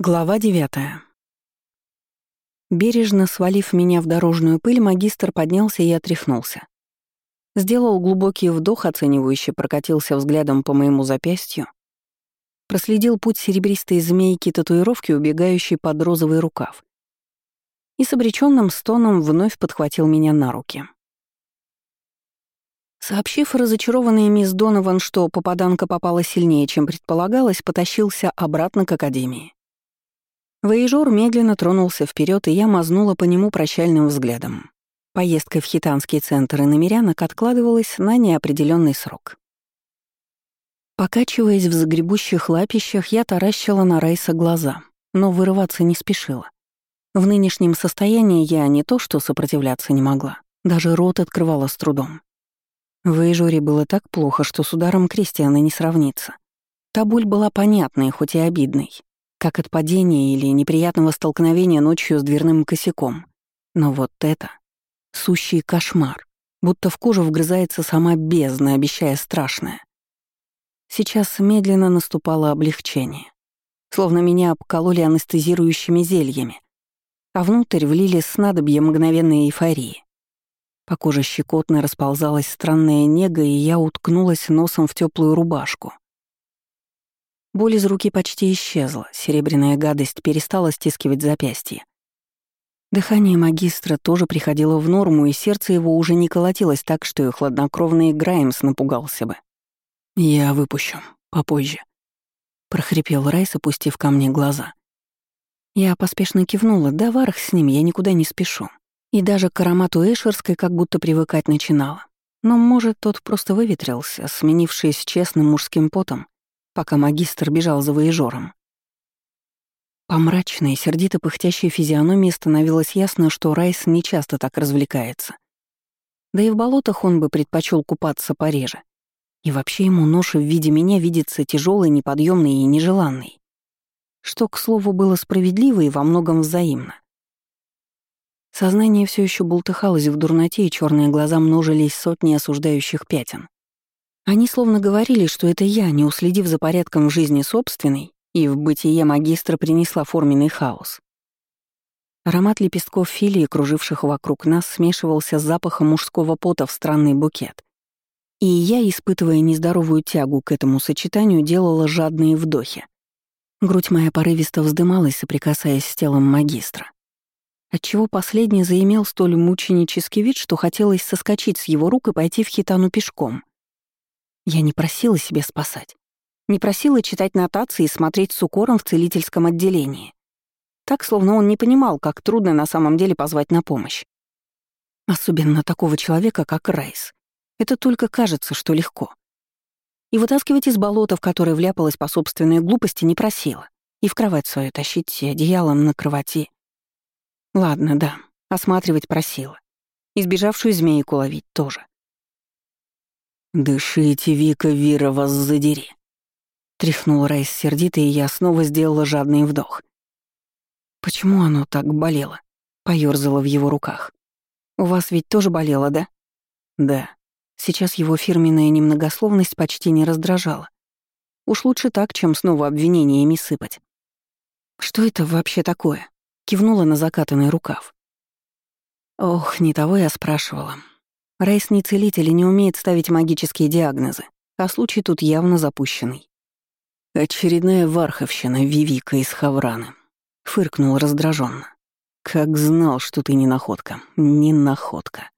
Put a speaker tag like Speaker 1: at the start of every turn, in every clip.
Speaker 1: Глава девятая. Бережно свалив меня в дорожную пыль, магистр поднялся и отряхнулся. Сделал глубокий вдох, оценивающе прокатился взглядом по моему запястью, проследил путь серебристой змейки татуировки, убегающей под розовый рукав, и с обреченным стоном вновь подхватил меня на руки. Сообщив разочарованной мисс Донован, что попаданка попала сильнее, чем предполагалось, потащился обратно к академии. Воежор медленно тронулся вперед, и я мазнула по нему прощальным взглядом. Поездка в хитанский центр и намерянок откладывалась на неопределенный срок. Покачиваясь в загребущих лапищах, я таращила на Райса глаза, но вырываться не спешила. В нынешнем состоянии я не то что сопротивляться не могла, даже рот открывала с трудом. В Эйжоре было так плохо, что с ударом Кристиана не сравнится. Та боль была понятной, хоть и обидной, как от падения или неприятного столкновения ночью с дверным косяком. Но вот это — сущий кошмар, будто в кожу вгрызается сама бездна, обещая страшное. Сейчас медленно наступало облегчение, словно меня обкололи анестезирующими зельями, а внутрь влили снадобье мгновенной эйфории. По коже щекотно расползалась странная нега, и я уткнулась носом в теплую рубашку. Боль из руки почти исчезла, серебряная гадость перестала стискивать запястье. Дыхание магистра тоже приходило в норму, и сердце его уже не колотилось так, что и хладнокровный Граймс напугался бы. «Я выпущу. Попозже», — прохрипел Райс, опустив ко мне глаза. Я поспешно кивнула, да варх с ним, я никуда не спешу. И даже к аромату Эшерской как будто привыкать начинала. Но, может, тот просто выветрился, сменившись честным мужским потом, пока магистр бежал за воежором. По мрачной, сердито пыхтящей физиономии становилось ясно, что Райс не часто так развлекается. Да и в болотах он бы предпочел купаться пореже. И вообще ему ноша в виде меня видится тяжелой, неподъемной и нежеланной. Что, к слову, было справедливо и во многом взаимно. Сознание все еще бултыхалось в дурноте, и черные глаза множились сотни осуждающих пятен. Они словно говорили, что это я, не уследив за порядком в жизни собственной, и в бытие магистра принесла форменный хаос. Аромат лепестков филии, круживших вокруг нас, смешивался с запахом мужского пота в странный букет. И я, испытывая нездоровую тягу к этому сочетанию, делала жадные вдохи. Грудь моя порывисто вздымалась, соприкасаясь с телом магистра отчего последний заимел столь мученический вид, что хотелось соскочить с его рук и пойти в хитану пешком. Я не просила себя спасать. Не просила читать нотации и смотреть с укором в целительском отделении. Так, словно он не понимал, как трудно на самом деле позвать на помощь. Особенно такого человека, как Райс. Это только кажется, что легко. И вытаскивать из болота, в которое вляпалась по собственной глупости, не просила. И в кровать свою тащить одеялом на кровати. Ладно, да, осматривать просила. Избежавшую змейку ловить тоже. «Дышите, Вика, Вира, вас задери!» Тряхнул Райс сердито, и я снова сделала жадный вдох. «Почему оно так болело?» — поёрзала в его руках. «У вас ведь тоже болело, да?» «Да». Сейчас его фирменная немногословность почти не раздражала. Уж лучше так, чем снова обвинениями сыпать. «Что это вообще такое?» Кивнула на закатанный рукав. Ох, не того я спрашивала. Райс не целитель и не умеет ставить магические диагнозы, а случай тут явно запущенный. Очередная варховщина Вивика из Хавраны. Фыркнул раздраженно. Как знал, что ты не находка. Не находка.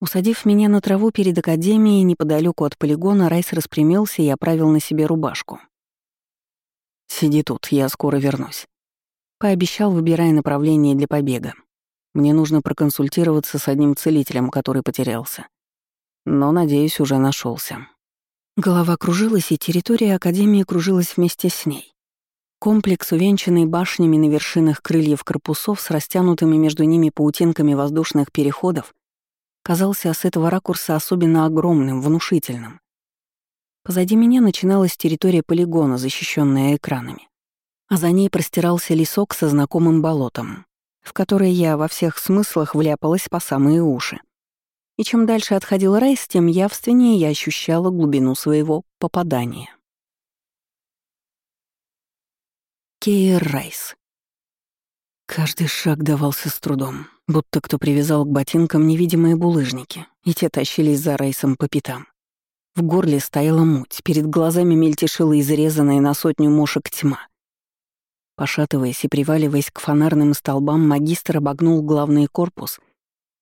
Speaker 1: Усадив меня на траву перед академией неподалеку от полигона, Райс распрямился и оправил на себе рубашку. «Сиди тут, я скоро вернусь». Пообещал, выбирая направление для побега. Мне нужно проконсультироваться с одним целителем, который потерялся. Но, надеюсь, уже нашелся. Голова кружилась, и территория Академии кружилась вместе с ней. Комплекс, увенчанный башнями на вершинах крыльев корпусов с растянутыми между ними паутинками воздушных переходов, казался с этого ракурса особенно огромным, внушительным. Позади меня начиналась территория полигона, защищенная экранами а за ней простирался лесок со знакомым болотом, в которое я во всех смыслах вляпалась по самые уши. И чем дальше отходил Райс, тем явственнее я ощущала глубину своего попадания. Кейр Райс. Каждый шаг давался с трудом, будто кто привязал к ботинкам невидимые булыжники, и те тащились за Райсом по пятам. В горле стояла муть, перед глазами мельтешила изрезанная на сотню мошек тьма. Пошатываясь и приваливаясь к фонарным столбам, магистр обогнул главный корпус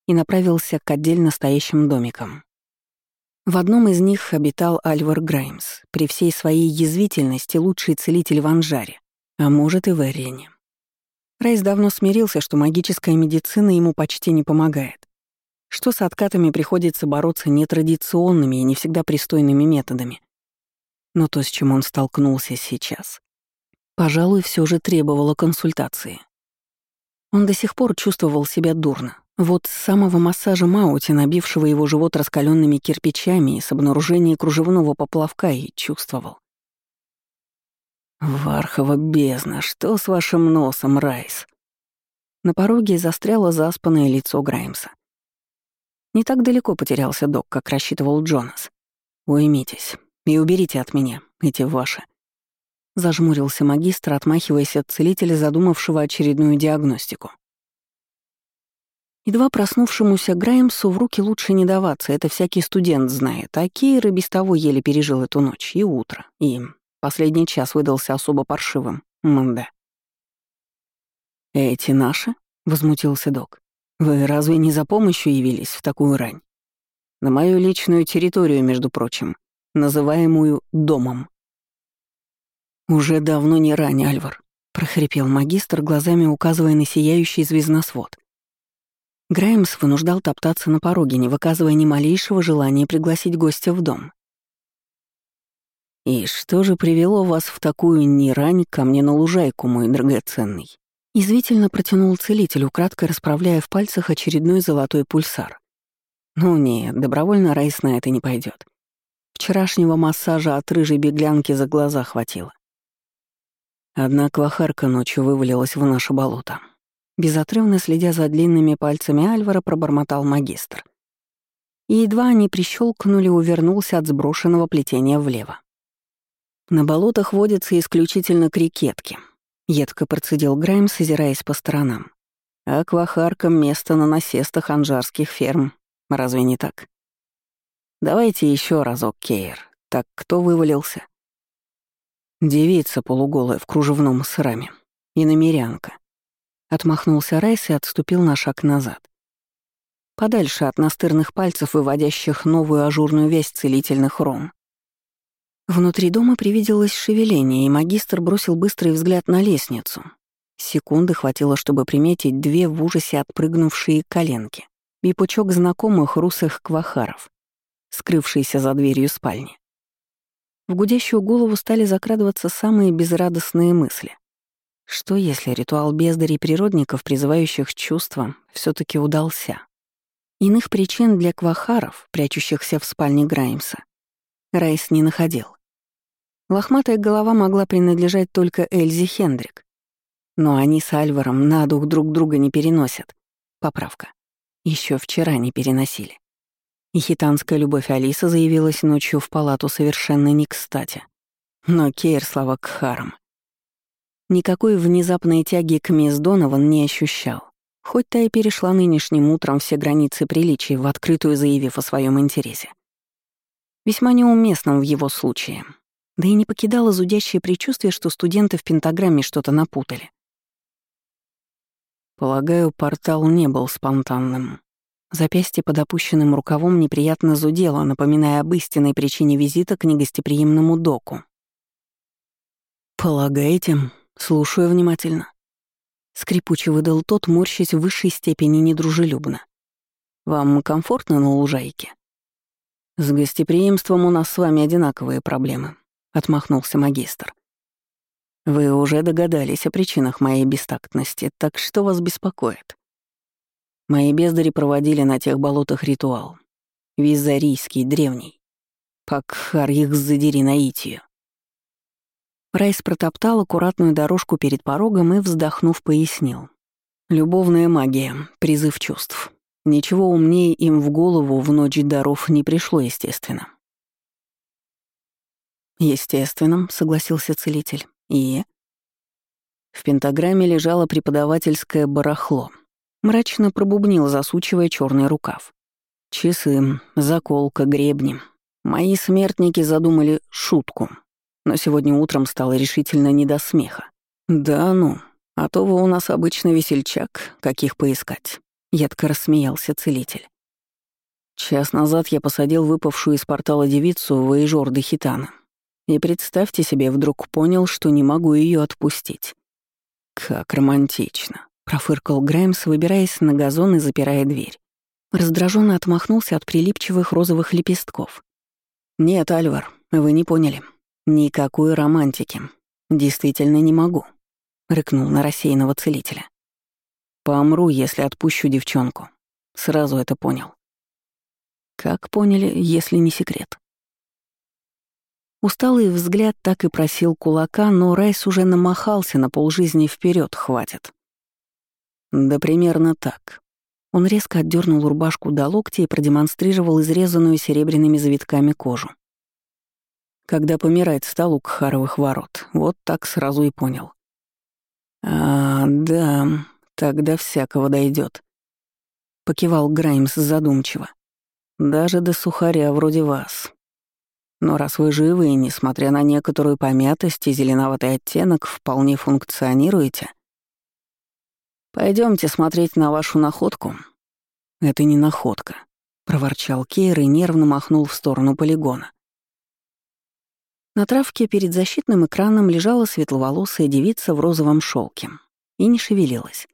Speaker 1: и направился к отдельно стоящим домикам. В одном из них обитал Альвар Граймс, при всей своей язвительности лучший целитель в Анжаре, а может и в Эрене. Райс давно смирился, что магическая медицина ему почти не помогает, что с откатами приходится бороться нетрадиционными и не всегда пристойными методами. Но то, с чем он столкнулся сейчас, пожалуй, все же требовало консультации. Он до сих пор чувствовал себя дурно, вот с самого массажа Маути, набившего его живот раскаленными кирпичами и с обнаружения кружевного поплавка, и чувствовал. «Вархова бездна, что с вашим носом, Райс?» На пороге застряло заспанное лицо Граймса. Не так далеко потерялся док, как рассчитывал Джонас. «Уймитесь и уберите от меня эти ваши». Зажмурился магистр, отмахиваясь от целителя, задумавшего очередную диагностику. Едва проснувшемуся Граймсу в руки лучше не даваться, это всякий студент знает, а Кейр и без того еле пережил эту ночь и утро, и последний час выдался особо паршивым, мда. «Эти наши?» — возмутился док. «Вы разве не за помощью явились в такую рань? На мою личную территорию, между прочим, называемую домом». «Уже давно не рань, Альвар», — прохрипел магистр, глазами указывая на сияющий звездносвод. Граймс вынуждал топтаться на пороге, не выказывая ни малейшего желания пригласить гостя в дом. «И что же привело вас в такую нерань ко мне на лужайку, мой драгоценный?» Извительно протянул целитель, украдкой расправляя в пальцах очередной золотой пульсар. «Ну нет, добровольно Райс на это не пойдет. Вчерашнего массажа от рыжей беглянки за глаза хватило. Одна квахарка ночью вывалилась в наше болото. Безотрывно следя за длинными пальцами Альвара, пробормотал магистр. И едва они прищелкнули, увернулся от сброшенного плетения влево. На болотах водятся исключительно крикетки. Едко процедил Грайм, озираясь по сторонам. Аквахаркам место на насестах анжарских ферм. Разве не так? Давайте еще разок, Кейр. Так кто вывалился? Девица полуголая в кружевном сраме. И намерянка. Отмахнулся Райс и отступил на шаг назад. Подальше от настырных пальцев, выводящих новую ажурную весть целительных ром. Внутри дома привиделось шевеление, и магистр бросил быстрый взгляд на лестницу. Секунды хватило, чтобы приметить две в ужасе отпрыгнувшие коленки и пучок знакомых русых квахаров, скрывшиеся за дверью спальни. В гудящую голову стали закрадываться самые безрадостные мысли. Что если ритуал бездарей природников, призывающих чувства, все таки удался? Иных причин для квахаров, прячущихся в спальне Граймса, Райс не находил. Лохматая голова могла принадлежать только Эльзе Хендрик. Но они с Альваром на дух друг друга не переносят. Поправка. Еще вчера не переносили. И хитанская любовь Алиса заявилась ночью в палату совершенно не кстати. Но Кейр, слава Кхарам, Никакой внезапной тяги к мисс Донован не ощущал, хоть та и перешла нынешним утром все границы приличий, в открытую заявив о своем интересе. Весьма неуместном в его случае. Да и не покидало зудящее предчувствие, что студенты в пентаграмме что-то напутали. Полагаю, портал не был спонтанным. Запястье под опущенным рукавом неприятно зудело, напоминая об истинной причине визита к негостеприимному доку. «Полагаете?» «Слушаю внимательно». Скрипуче выдал тот, морщась в высшей степени недружелюбно. «Вам комфортно на лужайке?» «С гостеприимством у нас с вами одинаковые проблемы», — отмахнулся магистр. «Вы уже догадались о причинах моей бестактности, так что вас беспокоит?» Мои бездари проводили на тех болотах ритуал. Визарийский, древний. Пакхар их задери наитию. Райс протоптал аккуратную дорожку перед порогом и, вздохнув, пояснил. «Любовная магия, призыв чувств. Ничего умнее им в голову в ночь даров не пришло, естественно». «Естественно», — согласился целитель. «И?» В пентаграмме лежало преподавательское барахло. Мрачно пробубнил, засучивая черный рукав. Часы, заколка, гребни. Мои смертники задумали шутку. Но сегодня утром стало решительно не до смеха. Да ну, а то вы у нас обычно весельчак, каких поискать. Едко рассмеялся целитель. Час назад я посадил выпавшую из портала девицу в Эйжор Хитана. И представьте себе, вдруг понял, что не могу ее отпустить. Как романтично. Профыркал Граймс, выбираясь на газон и запирая дверь. Раздраженно отмахнулся от прилипчивых розовых лепестков. «Нет, Альвар, вы не поняли. Никакой романтики. Действительно не могу», — рыкнул на рассеянного целителя. «Помру, если отпущу девчонку. Сразу это понял». «Как поняли, если не секрет?» Усталый взгляд так и просил кулака, но Райс уже намахался на полжизни вперед, хватит. Да примерно так. Он резко отдернул рубашку до локтя и продемонстрировал изрезанную серебряными завитками кожу. Когда помирает стал у Кхаровых ворот, вот так сразу и понял. «А, да, тогда всякого дойдет. покивал Граймс задумчиво. «Даже до сухаря вроде вас. Но раз вы живы и, несмотря на некоторую помятость и зеленоватый оттенок, вполне функционируете, Пойдемте смотреть на вашу находку». «Это не находка», — проворчал Кейр и нервно махнул в сторону полигона. На травке перед защитным экраном лежала светловолосая девица в розовом шелке и не шевелилась.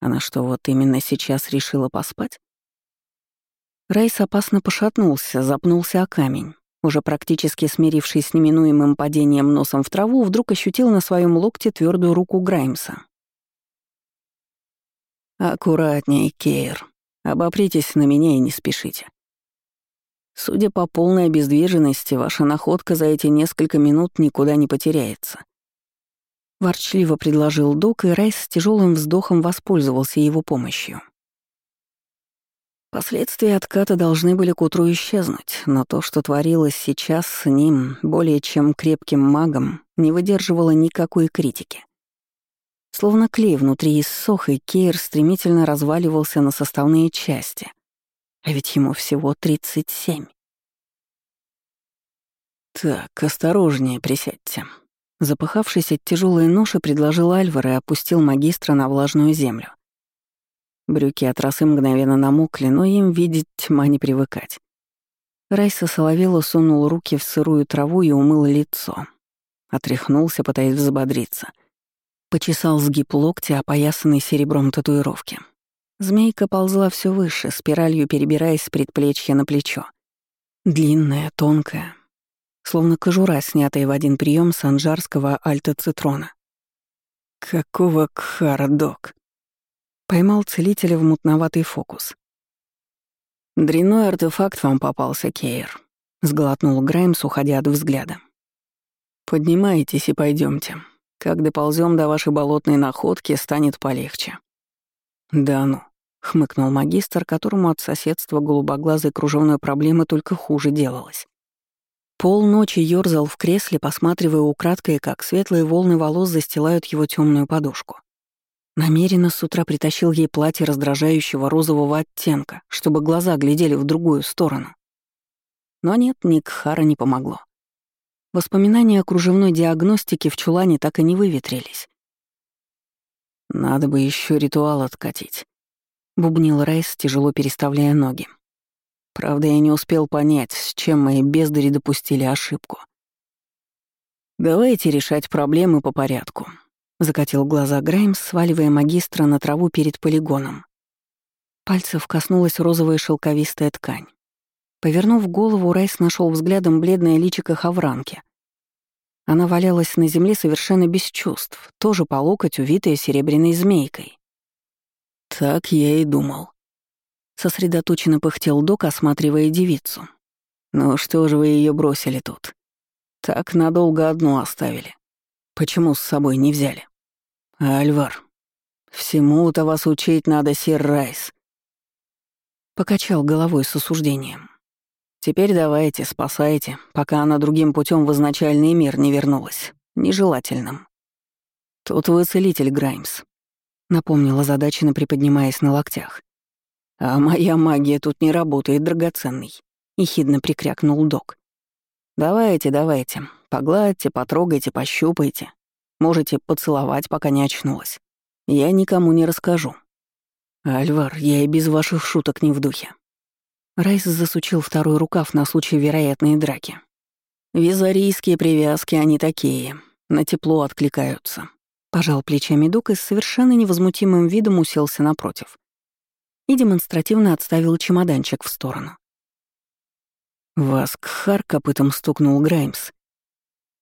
Speaker 1: Она что, вот именно сейчас решила поспать? Райс опасно пошатнулся, запнулся о камень. Уже практически смирившись с неминуемым падением носом в траву, вдруг ощутил на своем локте твердую руку Граймса. «Аккуратнее, Кейр. Обопритесь на меня и не спешите. Судя по полной обездвиженности, ваша находка за эти несколько минут никуда не потеряется». Ворчливо предложил Док, и Райс с тяжелым вздохом воспользовался его помощью. Последствия отката должны были к утру исчезнуть, но то, что творилось сейчас с ним, более чем крепким магом, не выдерживало никакой критики. Словно клей внутри иссох, и Кейр стремительно разваливался на составные части. А ведь ему всего 37. «Так, осторожнее присядьте». Запыхавшись от тяжелой ноши, предложил Альвар и опустил магистра на влажную землю. Брюки от росы мгновенно намокли, но им видеть тьма не привыкать. Райса Соловела сунул руки в сырую траву и умыл лицо. Отряхнулся, пытаясь взбодриться — Почесал сгиб локтя, опоясанный серебром татуировки. Змейка ползла все выше, спиралью перебираясь с предплечья на плечо. Длинная, тонкая, словно кожура, снятая в один прием с анжарского альта-цитрона. «Какого кхара, док?» Поймал целителя в мутноватый фокус. «Дрянной артефакт вам попался, Кейр», — сглотнул Граймс, уходя от взгляда. «Поднимайтесь и пойдемте. Как доползем до вашей болотной находки, станет полегче». «Да ну», — хмыкнул магистр, которому от соседства голубоглазой кружевной проблемы только хуже делалось. Полночи ёрзал в кресле, посматривая украдкой, как светлые волны волос застилают его темную подушку. Намеренно с утра притащил ей платье раздражающего розового оттенка, чтобы глаза глядели в другую сторону. Но нет, ни Кхара не помогло. Воспоминания о кружевной диагностике в чулане так и не выветрились. «Надо бы еще ритуал откатить», — бубнил Райс, тяжело переставляя ноги. Правда, я не успел понять, с чем мои бездари допустили ошибку. «Давайте решать проблемы по порядку», — закатил глаза Граймс, сваливая магистра на траву перед полигоном. Пальцев коснулась розовая шелковистая ткань. Повернув голову, Райс нашел взглядом бледное личико Хавранки. Она валялась на земле совершенно без чувств, тоже по локоть увитая серебряной змейкой. Так я и думал. Сосредоточенно пыхтел док, осматривая девицу. «Ну что же вы ее бросили тут? Так надолго одну оставили. Почему с собой не взяли?» «Альвар, всему-то вас учить надо, сир Райс», Покачал головой с осуждением. «Теперь давайте, спасайте, пока она другим путем в изначальный мир не вернулась. Нежелательным». «Тут вы целитель, Граймс», — напомнила задачина, приподнимаясь на локтях. «А моя магия тут не работает, драгоценный», — ехидно прикрякнул док. «Давайте, давайте, погладьте, потрогайте, пощупайте. Можете поцеловать, пока не очнулась. Я никому не расскажу». «Альвар, я и без ваших шуток не в духе». Райс засучил второй рукав на случай вероятной драки. «Визарийские привязки, они такие, на тепло откликаются». Пожал плечами Дук и с совершенно невозмутимым видом уселся напротив. И демонстративно отставил чемоданчик в сторону. «Вас Кхар копытом стукнул Граймс.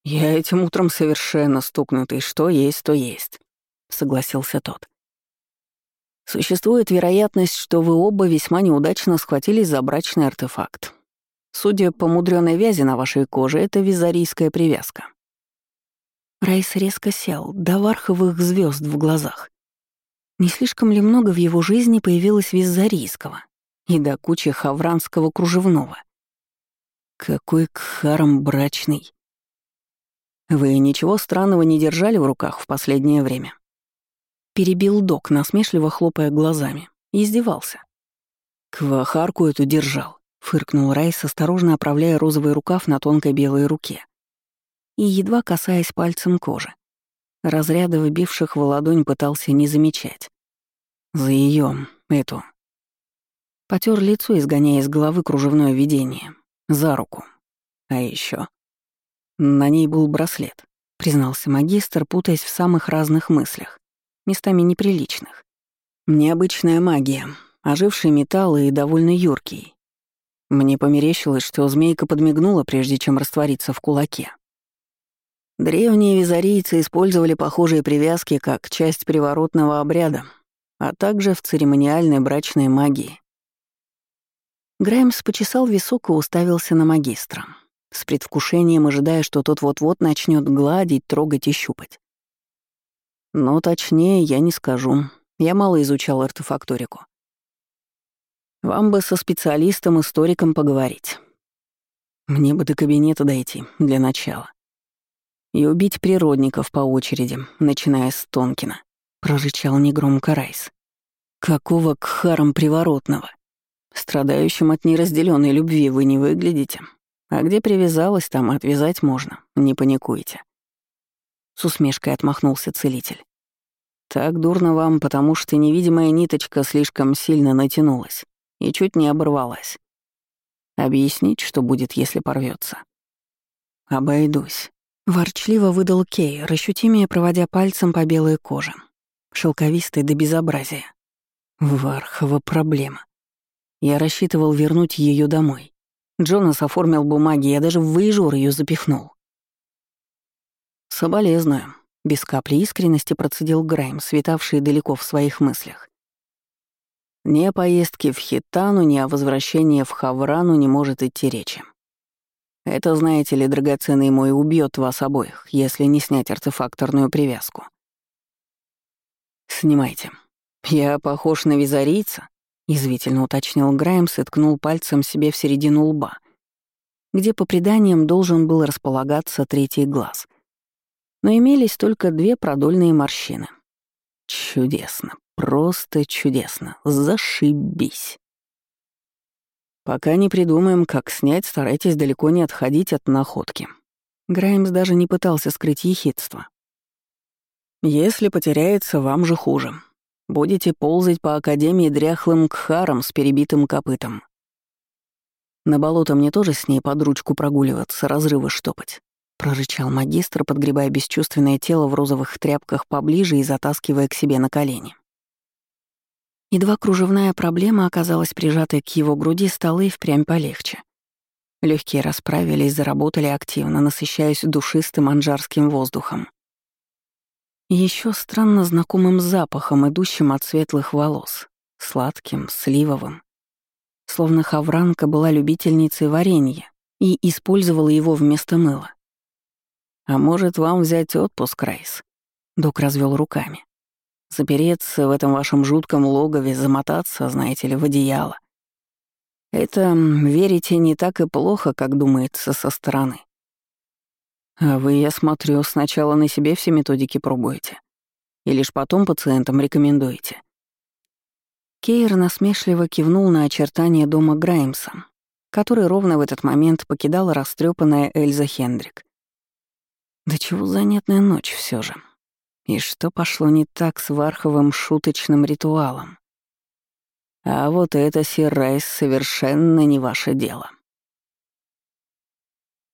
Speaker 1: Я этим утром совершенно стукнутый, что есть, то есть», — согласился тот. Существует вероятность, что вы оба весьма неудачно схватились за брачный артефакт. Судя по мудреной вязи на вашей коже, это визарийская привязка. Райс резко сел, до варховых звезд в глазах. Не слишком ли много в его жизни появилось визарийского и до кучи хавранского кружевного? Какой кхаром брачный. Вы ничего странного не держали в руках в последнее время? Перебил док, насмешливо хлопая глазами. Издевался. «Квахарку эту держал», — фыркнул Райс, осторожно оправляя розовый рукав на тонкой белой руке. И едва касаясь пальцем кожи. Разряда выбивших в ладонь пытался не замечать. За ее эту. Потер лицо, изгоняя из головы кружевное видение. За руку. А еще На ней был браслет, признался магистр, путаясь в самых разных мыслях местами неприличных. Необычная магия, оживший металл и довольно юркий. Мне померещилось, что змейка подмигнула, прежде чем раствориться в кулаке. Древние визарийцы использовали похожие привязки как часть приворотного обряда, а также в церемониальной брачной магии. Граймс почесал висок и уставился на магистра, с предвкушением ожидая, что тот вот-вот начнет гладить, трогать и щупать. Но точнее я не скажу. Я мало изучал артефакторику. Вам бы со специалистом-историком поговорить. Мне бы до кабинета дойти, для начала. И убить природников по очереди, начиная с Тонкина, прорычал негромко Райс. Какого кхаром приворотного? Страдающим от неразделенной любви вы не выглядите. А где привязалась, там отвязать можно, не паникуйте. С усмешкой отмахнулся целитель. Так дурно вам, потому что невидимая ниточка слишком сильно натянулась и чуть не оборвалась. Объяснить, что будет, если порвется. Обойдусь. Ворчливо выдал Кей, расщутимее проводя пальцем по белой коже. Шелковистой до безобразия. Вархова проблема. Я рассчитывал вернуть ее домой. Джонас оформил бумаги, я даже в выезжор ее запихнул. «Соболезную», — без капли искренности процедил Грайм, светавший далеко в своих мыслях. Ни о поездке в Хитану, ни о возвращении в Хаврану не может идти речи. Это, знаете ли, драгоценный мой, убьет вас обоих, если не снять артефакторную привязку. Снимайте. Я похож на визарийца? Язвительно уточнил Граймс и ткнул пальцем себе в середину лба, где, по преданиям, должен был располагаться третий глаз — но имелись только две продольные морщины. Чудесно, просто чудесно, зашибись. Пока не придумаем, как снять, старайтесь далеко не отходить от находки. Граймс даже не пытался скрыть ехидство. Если потеряется, вам же хуже. Будете ползать по Академии дряхлым кхаром с перебитым копытом. На болото мне тоже с ней под ручку прогуливаться, разрывы штопать. — прорычал магистр, подгребая бесчувственное тело в розовых тряпках поближе и затаскивая к себе на колени. Едва кружевная проблема оказалась прижатой к его груди, стало и впрямь полегче. Легкие расправились, заработали активно, насыщаясь душистым анжарским воздухом. Еще странно знакомым запахом, идущим от светлых волос, сладким, сливовым. Словно Хавранка была любительницей варенья и использовала его вместо мыла. «А может, вам взять отпуск, Райс?» Док развел руками. «Запереться в этом вашем жутком логове, замотаться, знаете ли, в одеяло. Это, верите, не так и плохо, как думается со стороны. А вы, я смотрю, сначала на себе все методики пробуете. И лишь потом пациентам рекомендуете?» Кейр насмешливо кивнул на очертания дома Граймса, который ровно в этот момент покидала растрепанная Эльза Хендрик. Да чего занятная ночь все же. И что пошло не так с Варховым шуточным ритуалом? А вот это, Сир Райс, совершенно не ваше дело.